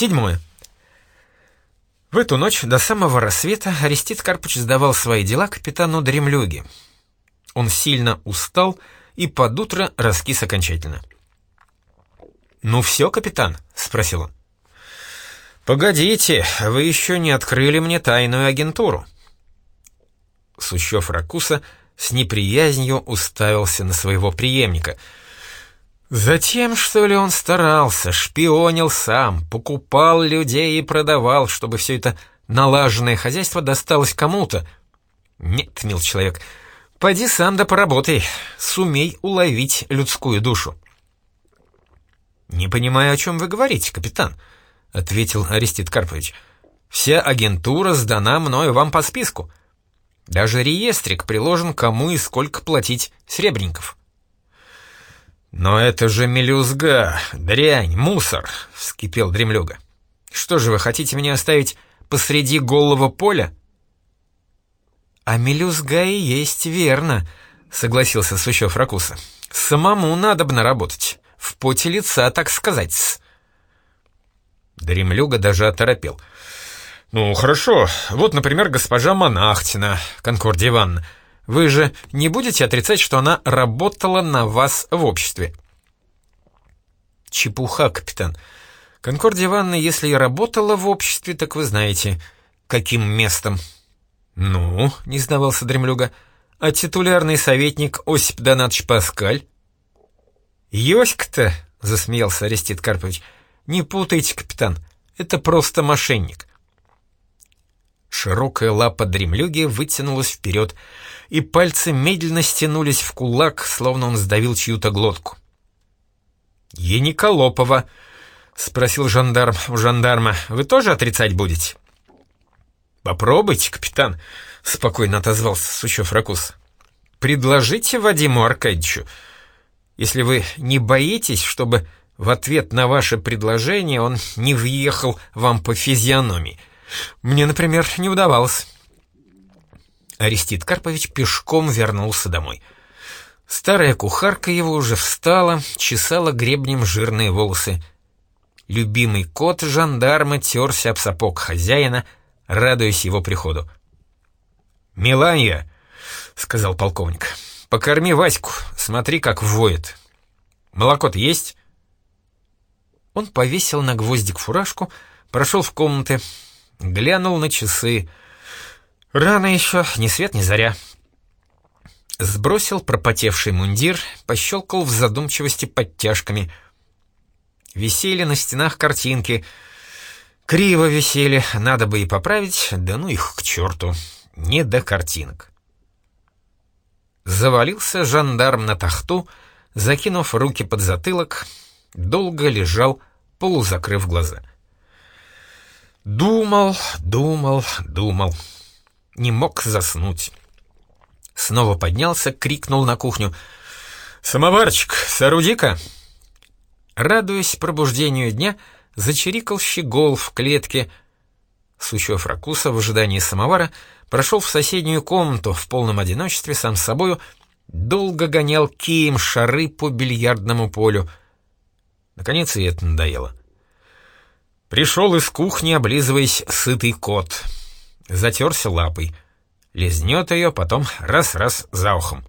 Седьмое. В эту ночь до самого рассвета Арестит Карпыч сдавал свои дела капитану Дремлюге. Он сильно устал и под утро раскис окончательно. «Ну все, капитан?» — спросил он. «Погодите, вы еще не открыли мне тайную агентуру». Сущев Ракуса с неприязнью уставился на своего преемника — Затем, что ли, он старался, шпионил сам, покупал людей и продавал, чтобы все это налаженное хозяйство досталось кому-то. Нет, мил человек, поди сам да поработай, сумей уловить людскую душу. «Не понимаю, о чем вы говорите, капитан», — ответил Арестит Карпович. «Вся агентура сдана мною вам по списку. Даже реестрик приложен, кому и сколько платить сребреников». «Но это же мелюзга, дрянь, мусор!» — вскипел дремлюга. «Что же вы хотите меня оставить посреди голого поля?» «А мелюзга и есть верно», — согласился Сущев Ракуса. «Самому надо работать, в поте лица, так сказать». Дремлюга даже оторопел. «Ну, хорошо. Вот, например, госпожа Монахтина, Конкордия Ивановна. Вы же не будете отрицать, что она работала на вас в обществе?» «Чепуха, капитан. Конкордия Ивановна, если и работала в обществе, так вы знаете, каким местом». «Ну?» — не сдавался Дремлюга. «А титулярный советник Осип Донатович Паскаль?» «Йоська-то!» — засмеялся Арестит Карпович. «Не путайте, капитан, это просто мошенник». Широкая лапа дремлюги вытянулась вперед, и пальцы медленно стянулись в кулак, словно он сдавил чью-то глотку. «Ениколопова», — спросил жандарм у жандарма, — «вы тоже отрицать будете?» «Попробуйте, капитан», — спокойно отозвался Сучев Ракус. «Предложите Вадиму Аркадьевичу. Если вы не боитесь, чтобы в ответ на ваше предложение он не въехал вам по физиономии. Мне, например, не удавалось». Арестит Карпович пешком вернулся домой. Старая кухарка его уже встала, чесала гребнем жирные волосы. Любимый кот жандарма терся об сапог хозяина, радуясь его приходу. «Миланья», — сказал полковник, — «покорми Ваську, смотри, как воет. Молоко-то есть?» Он повесил на гвоздик фуражку, прошел в комнаты, глянул на часы — Рано еще, ни свет, ни заря. Сбросил пропотевший мундир, пощелкал в задумчивости подтяжками. Висели на стенах картинки. Криво висели, надо бы и поправить, да ну их к черту. Не до картинок. Завалился жандарм на тахту, закинув руки под затылок, долго лежал, полузакрыв глаза. Думал, думал, думал не мог заснуть. Снова поднялся, крикнул на кухню. «Самоварчик, сооруди-ка!» Радуясь пробуждению дня, зачирикал щегол в клетке. Сучев Ракуса в ожидании самовара прошел в соседнюю комнату в полном одиночестве сам с собою, долго гонял кием шары по бильярдному полю. Наконец и это надоело. Пришел из кухни, облизываясь, сытый кот — затерся лапой. Лизнет ее, потом раз-раз за ухом.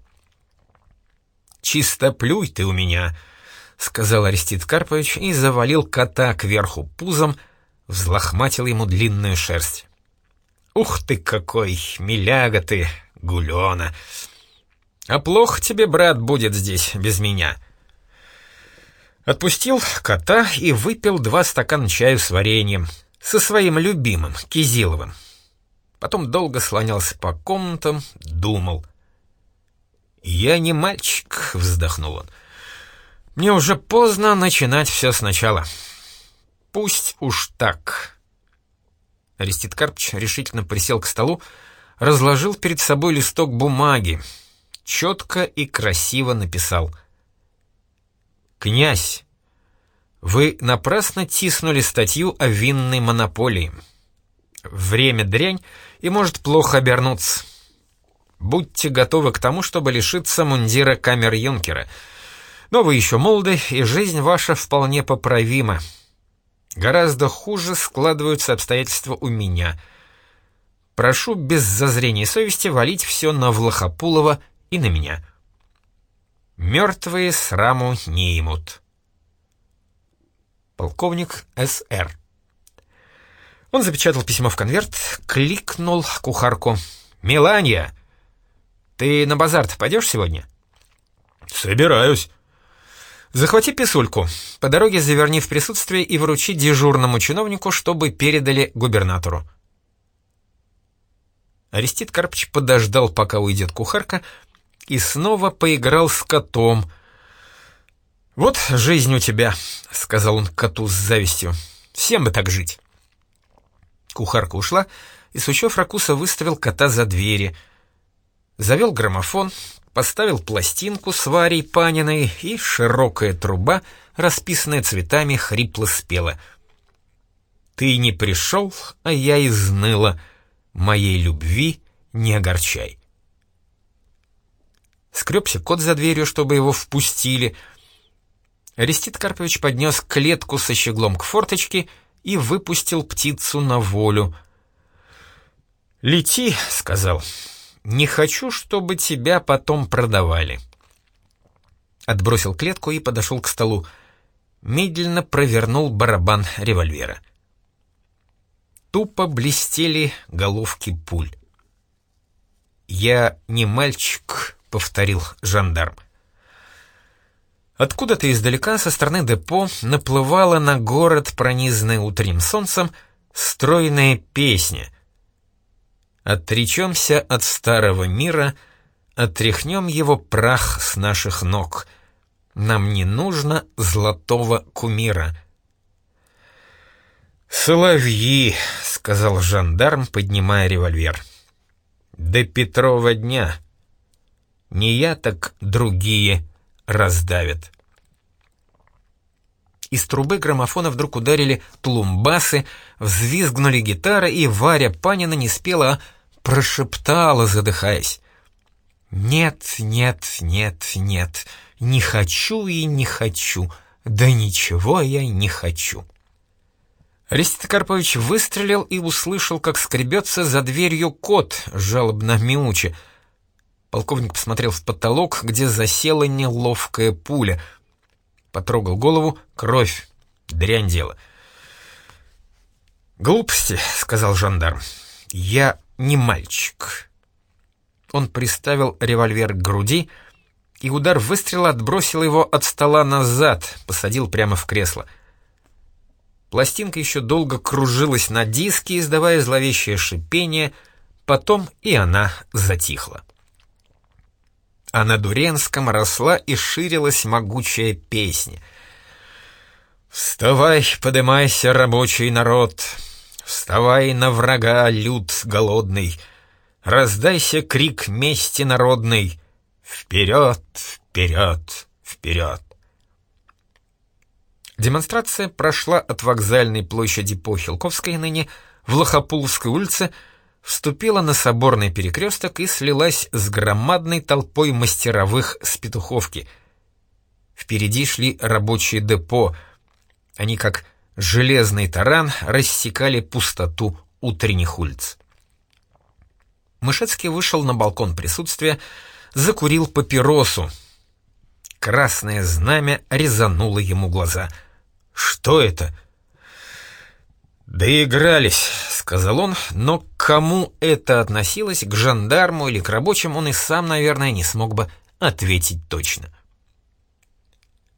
«Чисто плюй ты у меня», — сказал Арестит Карпович и завалил кота кверху пузом, взлохматил ему длинную шерсть. «Ух ты какой, миляга ты, гулена! А плохо тебе, брат, будет здесь без меня». Отпустил кота и выпил два стакана чаю с вареньем, со своим любимым, Кизиловым. Потом долго слонялся по комнатам, думал. «Я не мальчик», — вздохнул он. «Мне уже поздно начинать все сначала. Пусть уж так». Арестит Карпч решительно присел к столу, разложил перед собой листок бумаги, четко и красиво написал. «Князь, вы напрасно тиснули статью о винной монополии. Время дрянь, и может плохо обернуться. Будьте готовы к тому, чтобы лишиться мундира камер-юнкера. Но вы еще молоды, и жизнь ваша вполне поправима. Гораздо хуже складываются обстоятельства у меня. Прошу без зазрения совести валить все на Влахопулова и на меня. Мертвые сраму не имут. Полковник С.Р. Он запечатал письмо в конверт, кликнул кухарку. «Меланья, ты на базар-то пойдешь сегодня?» «Собираюсь». «Захвати писульку. По дороге заверни в присутствие и вручи дежурному чиновнику, чтобы передали губернатору». Арестит Карпыч подождал, пока уйдет кухарка, и снова поиграл с котом. «Вот жизнь у тебя», — сказал он коту с завистью. «Всем бы так жить». Кухарка ушла, и Сучев Ракуса выставил кота за двери. Завел граммофон, поставил пластинку с Варей Паниной, и широкая труба, расписанная цветами, хрипло спела. «Ты не пришел, а я изныла, моей любви не огорчай». Скребся кот за дверью, чтобы его впустили. Арестит Карпович поднес клетку со щеглом к форточке и выпустил птицу на волю. «Лети», — сказал, не хочу, чтобы тебя потом продавали». Отбросил клетку и подошел к столу. Медленно провернул барабан револьвера. Тупо блестели головки пуль. «Я не мальчик», — повторил жандарм. Откуда-то издалека со стороны депо наплывала на город, пронизанная утренним солнцем, стройная песня — Отречемся от старого мира, отряхнем его прах с наших ног. Нам не нужно золотого кумира. «Соловьи», — сказал жандарм, поднимая револьвер. «До Петрова дня. Не я, так другие раздавят». Из трубы граммофона вдруг ударили плумбасы, взвизгнули гитары, и Варя Панина не спела, а прошептала, задыхаясь. «Нет, нет, нет, нет, не хочу и не хочу, да ничего я не хочу». Арестит Карпович выстрелил и услышал, как скребется за дверью кот, жалобно мяуча. Полковник посмотрел в потолок, где засела неловкая пуля — Потрогал голову, кровь, дрянь дело. «Глупости», — сказал жандарм. «Я не мальчик». Он приставил револьвер к груди, и удар выстрела отбросил его от стола назад, посадил прямо в кресло. Пластинка еще долго кружилась на диске, издавая зловещее шипение, потом и она затихла а на Дуренском росла и ширилась могучая песня. «Вставай, подымайся, рабочий народ! Вставай на врага, люд голодный! Раздайся крик мести народный! Вперед, вперед, вперед!» Демонстрация прошла от вокзальной площади по Хилковской ныне в Лохопулской улице, вступила на соборный перекресток и слилась с громадной толпой мастеровых с Петуховки. Впереди шли рабочие депо. Они, как железный таран, рассекали пустоту утренних улиц. Мышецкий вышел на балкон присутствия, закурил папиросу. Красное знамя резануло ему глаза. «Что это?» «Доигрались», — сказал он, но к кому это относилось, к жандарму или к рабочим, он и сам, наверное, не смог бы ответить точно.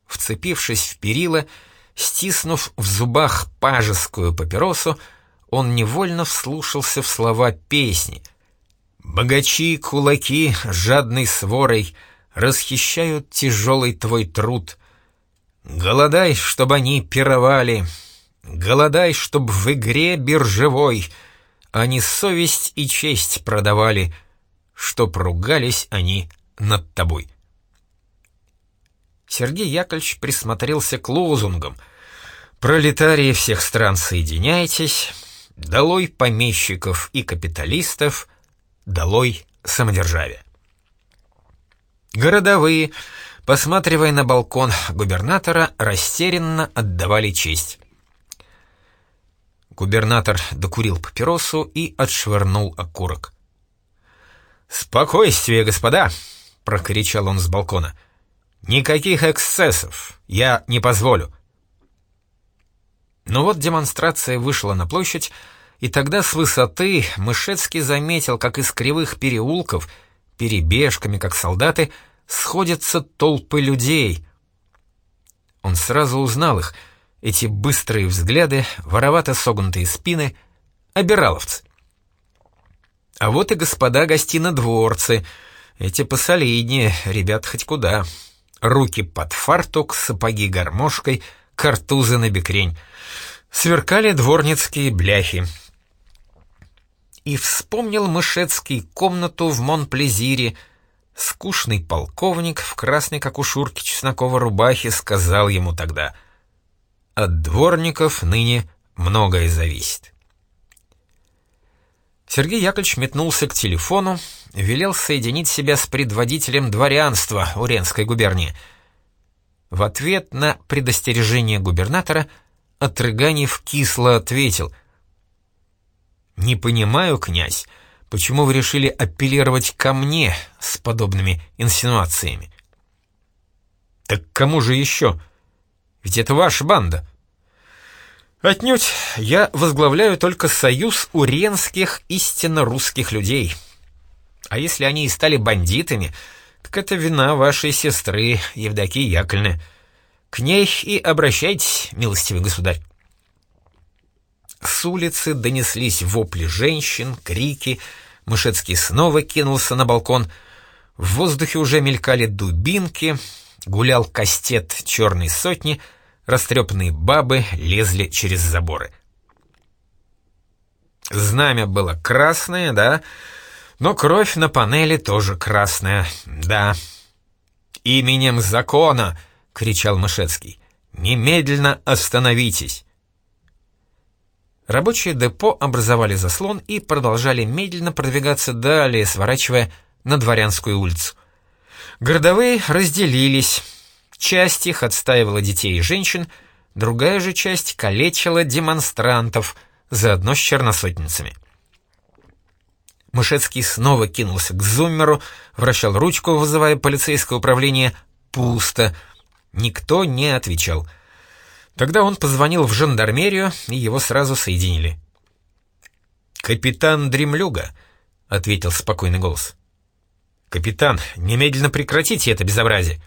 Вцепившись в перила, стиснув в зубах пажескую папиросу, он невольно вслушался в слова песни. «Богачи, кулаки, жадной сворой, расхищают тяжелый твой труд. Голодай, чтобы они пировали, Голодай, чтоб в игре биржевой Они совесть и честь продавали, Чтоб ругались они над тобой. Сергей Яковлевич присмотрелся к лозунгам. «Пролетарии всех стран, соединяйтесь! Долой помещиков и капиталистов! Долой самодержавие!» Городовые, посматривая на балкон губернатора, растерянно отдавали честь. Губернатор докурил папиросу и отшвырнул окурок. «Спокойствие, господа!» — прокричал он с балкона. «Никаких эксцессов! Я не позволю!» Но вот демонстрация вышла на площадь, и тогда с высоты Мышецкий заметил, как из кривых переулков, перебежками, как солдаты, сходятся толпы людей. Он сразу узнал их, эти быстрые взгляды, воровато согнутые спины, обираловцы. А вот и господа гостинодворцы, эти посолиднее, ребят хоть куда. Руки под фартук, сапоги гармошкой, картузы на бекрень. Сверкали дворницкие бляхи — и вспомнил Мышецкий комнату в Монплезире. Скучный полковник в красной, как у Шурки, чесноковой рубахе сказал ему тогда «От дворников ныне многое зависит». Сергей Яковлевич метнулся к телефону, велел соединить себя с предводителем дворянства Уренской губернии. В ответ на предостережение губернатора Отрыганев кисло ответил — «Не понимаю, князь, почему вы решили апеллировать ко мне с подобными инсинуациями?» «Так кому же еще? Ведь это ваша банда». «Отнюдь, я возглавляю только союз уренских истинно русских людей. А если они и стали бандитами, так это вина вашей сестры Евдокии Яковлевны. К ней и обращайтесь, милостивый государь». С улицы донеслись вопли женщин, крики. Мышецкий снова кинулся на балкон. В воздухе уже мелькали дубинки, гулял кастет черной сотни, растрепанные бабы лезли через заборы. Знамя было красное, да, но кровь на панели тоже красная, да. «Именем закона!» — кричал Мышецкий. «Немедленно остановитесь!» Рабочие депо образовали заслон и продолжали медленно продвигаться далее, сворачивая на Дворянскую улицу. Городовые разделились. Часть их отстаивала детей и женщин, другая же часть калечила демонстрантов, заодно с черносотницами. Мышецкий снова кинулся к зуммеру, вращал ручку, вызывая полицейское управление. Пусто. Никто не отвечал — Тогда он позвонил в жандармерию, и его сразу соединили. «Капитан Дремлюга», — ответил спокойный голос. «Капитан, немедленно прекратите это безобразие».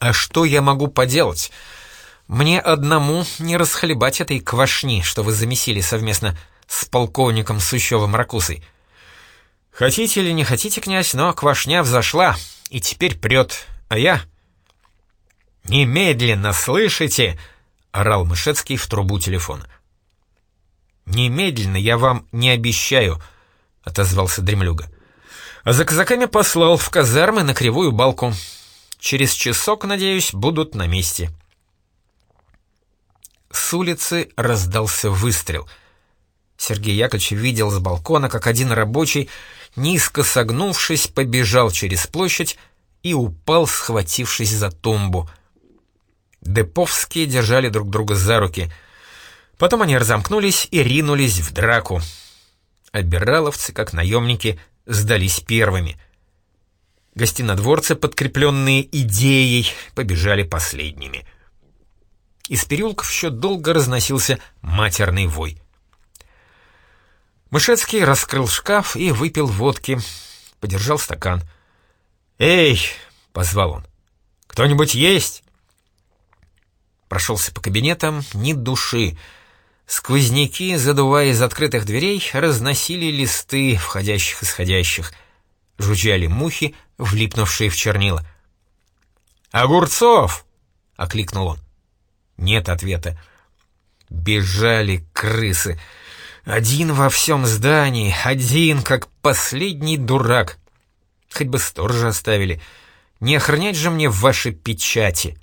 «А что я могу поделать? Мне одному не расхлебать этой квашни, что вы замесили совместно с полковником Сущевым Ракусой. Хотите или не хотите, князь, но квашня взошла, и теперь прет, а я...» «Немедленно, слышите?» — орал Мышецкий в трубу телефона. «Немедленно я вам не обещаю», — отозвался Дремлюга. «А за казаками послал в казармы на кривую балку. Через часок, надеюсь, будут на месте». С улицы раздался выстрел. Сергей Яковлевич видел с балкона, как один рабочий, низко согнувшись, побежал через площадь и упал, схватившись за тумбу — Деповские держали друг друга за руки. Потом они разомкнулись и ринулись в драку. Обираловцы, как наемники, сдались первыми. Гостинодворцы, подкрепленные идеей, побежали последними. Из переулков еще долго разносился матерный вой. Мышецкий раскрыл шкаф и выпил водки. Подержал стакан. «Эй!» — позвал он. «Кто-нибудь есть?» Прошелся по кабинетам, ни души. Сквозняки, задувая из открытых дверей, разносили листы входящих и исходящих. Жужжали мухи, влипнувшие в чернила. «Огурцов!» — окликнул он. Нет ответа. Бежали крысы. Один во всем здании, один, как последний дурак. Хоть бы сторожа оставили. Не охранять же мне ваши печати.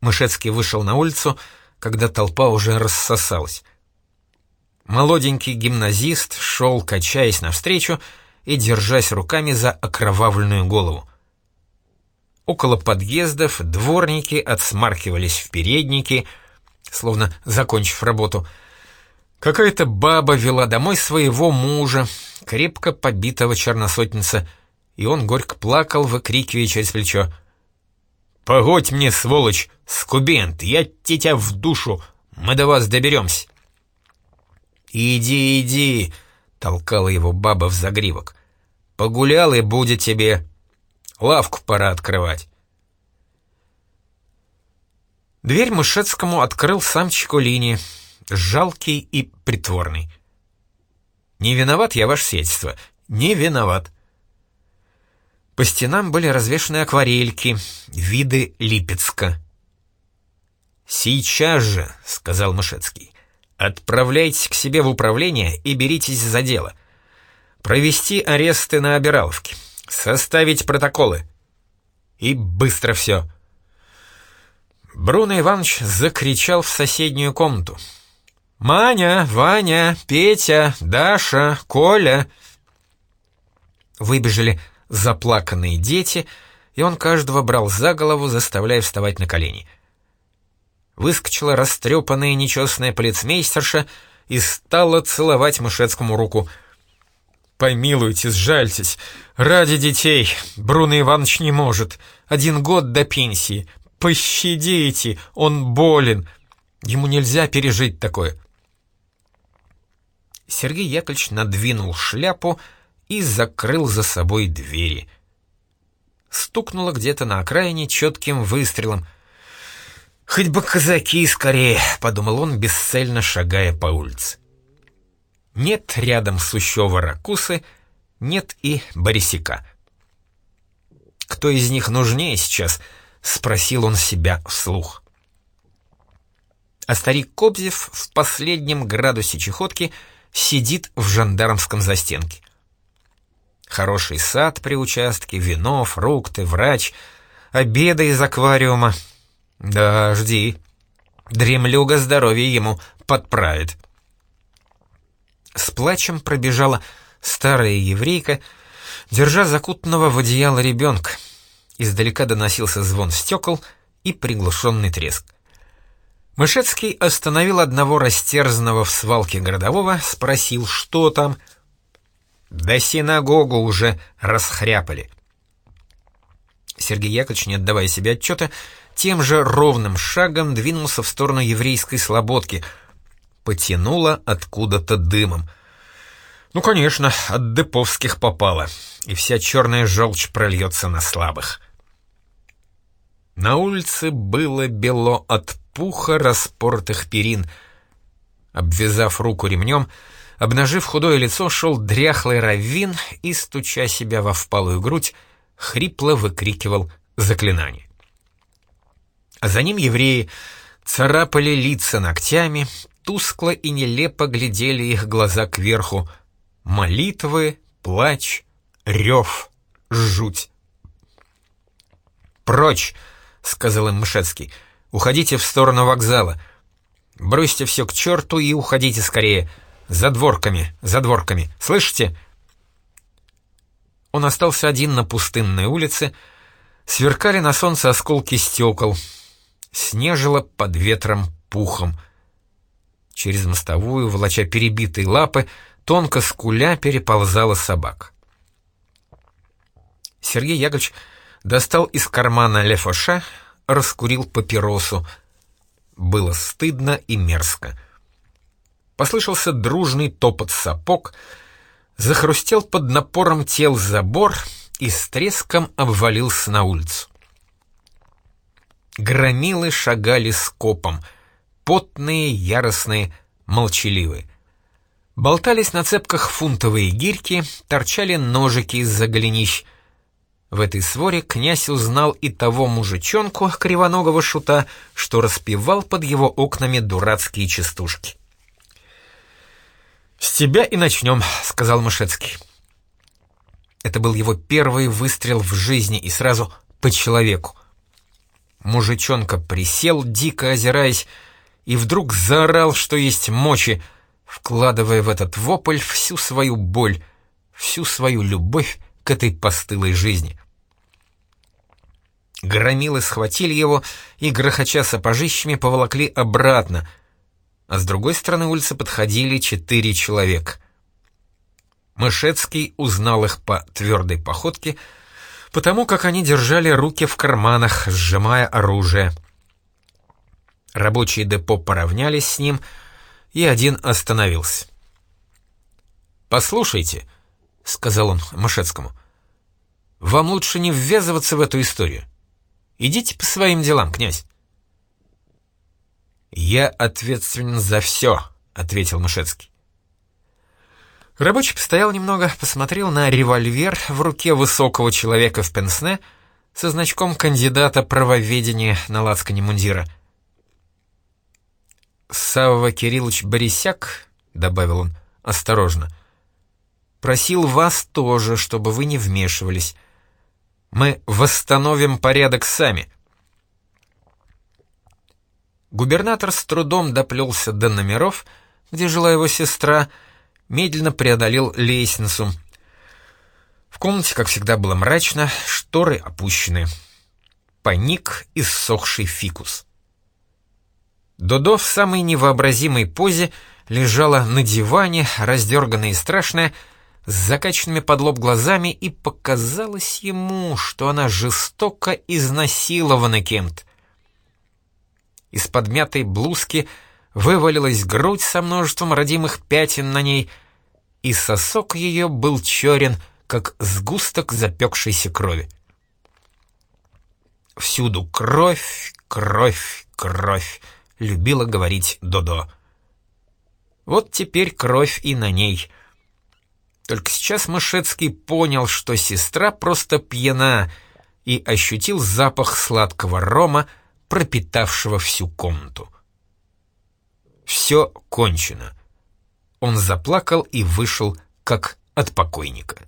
Мышецкий вышел на улицу, когда толпа уже рассосалась. Молоденький гимназист шел, качаясь навстречу и держась руками за окровавленную голову. Около подъездов дворники отсмаркивались в передники, словно закончив работу. Какая-то баба вела домой своего мужа, крепко побитого черносотница, и он горько плакал, выкрикивая через плечо. «Погодь мне, сволочь, скубент, я тебя в душу, мы до вас доберемся!» «Иди, иди!» — толкала его баба в загривок. «Погулял и будет тебе. Лавку пора открывать». Дверь Мышецкому открыл сам Чекулини, жалкий и притворный. «Не виноват я, ваше сельство, не виноват». По стенам были развешаны акварельки, виды Липецка. «Сейчас же», — сказал Мышецкий, — «отправляйтесь к себе в управление и беритесь за дело. Провести аресты на обираловке, составить протоколы. И быстро все». Бруно Иванович закричал в соседнюю комнату. «Маня, Ваня, Петя, Даша, Коля!» Выбежали заплаканные дети, и он каждого брал за голову, заставляя вставать на колени. Выскочила растрепанная нечестная полицмейстерша и стала целовать Мышецкому руку. «Помилуйте, сжальтесь. Ради детей. Бруно Иванович не может. Один год до пенсии. Пощадите, он болен. Ему нельзя пережить такое». Сергей Яковлевич надвинул шляпу и закрыл за собой двери. Стукнуло где-то на окраине четким выстрелом. «Хоть бы казаки скорее», — подумал он, бесцельно шагая по улице. Нет рядом Сущева Ракусы, нет и Борисика. «Кто из них нужнее сейчас?» — спросил он себя вслух. А старик Кобзев в последнем градусе чехотки сидит в жандармском застенке. Хороший сад при участке, вино, фрукты, врач, обеды из аквариума. Да, жди. Дремлюга здоровье ему подправит. С плачем пробежала старая еврейка, держа закутанного в одеяло ребенка. Издалека доносился звон стекол и приглушенный треск. Мышецкий остановил одного растерзанного в свалке городового, спросил, что там — да синагогу уже расхряпали. Сергей Яковлевич, не отдавая себе отчета, тем же ровным шагом двинулся в сторону еврейской слободки. Потянуло откуда-то дымом. Ну, конечно, от деповских попало, и вся черная желчь прольется на слабых. На улице было бело от пуха распортых перин. Обвязав руку ремнем, Обнажив худое лицо, шел дряхлый раввин и, стуча себя во впалую грудь, хрипло выкрикивал заклинание. А за ним евреи царапали лица ногтями, тускло и нелепо глядели их глаза кверху. Молитвы, плач, рев, жуть. «Прочь!» — сказал им Мышецкий. «Уходите в сторону вокзала. Бросьте все к черту и уходите скорее. За дворками, за дворками, слышите?» Он остался один на пустынной улице, сверкали на солнце осколки стекол, снежило под ветром пухом. Через мостовую, волоча перебитые лапы, тонко скуля переползала собак. Сергей Яковлевич достал из кармана лефоша, раскурил папиросу. Было стыдно и мерзко. Послышался дружный топот сапог, захрустел под напором тел забор и с треском обвалился на улицу. Громилы шагали скопом, потные, яростные, молчаливые. Болтались на цепках фунтовые гирьки, торчали ножики из-за голенищ. В этой своре князь узнал и того мужичонку, кривоногого шута, что распевал под его окнами дурацкие частушки. «С тебя и начнем», — сказал Мышецкий. Это был его первый выстрел в жизни и сразу по человеку. Мужичонка присел, дико озираясь, и вдруг заорал, что есть мочи, вкладывая в этот вопль всю свою боль, всю свою любовь к этой постылой жизни. Громилы схватили его и, грохоча сапожищами, поволокли обратно, а с другой стороны улицы подходили четыре человека. Мышецкий узнал их по твердой походке, потому как они держали руки в карманах, сжимая оружие. Рабочие депо поравнялись с ним, и один остановился. «Послушайте», — сказал он Мышецкому, — «вам лучше не ввязываться в эту историю. Идите по своим делам, князь». «Я ответственен за все», — ответил Мышецкий. Рабочий постоял немного, посмотрел на револьвер в руке высокого человека в пенсне со значком кандидата правоведения на лацкане мундира. «Савва Кириллович Борисяк», — добавил он, осторожно, — «просил вас тоже, чтобы вы не вмешивались. Мы восстановим порядок сами». Губернатор с трудом доплелся до номеров, где жила его сестра, — медленно преодолел лестницу. В комнате, как всегда, было мрачно, шторы опущены. Паник и ссохший фикус. Додо в самой невообразимой позе лежала на диване, раздерганная и страшная, с закачанными под лоб глазами, и показалось ему, что она жестоко изнасилована кем-то. Из подмятой блузки вывалилась грудь со множеством родимых пятен на ней, и сосок ее был черен, как сгусток запекшейся крови. «Всюду кровь, кровь, кровь», — любила говорить Додо. Вот теперь кровь и на ней. Только сейчас Мышецкий понял, что сестра просто пьяна, и ощутил запах сладкого рома, пропитавшего всю комнату. Все кончено. Он заплакал и вышел, как от покойника.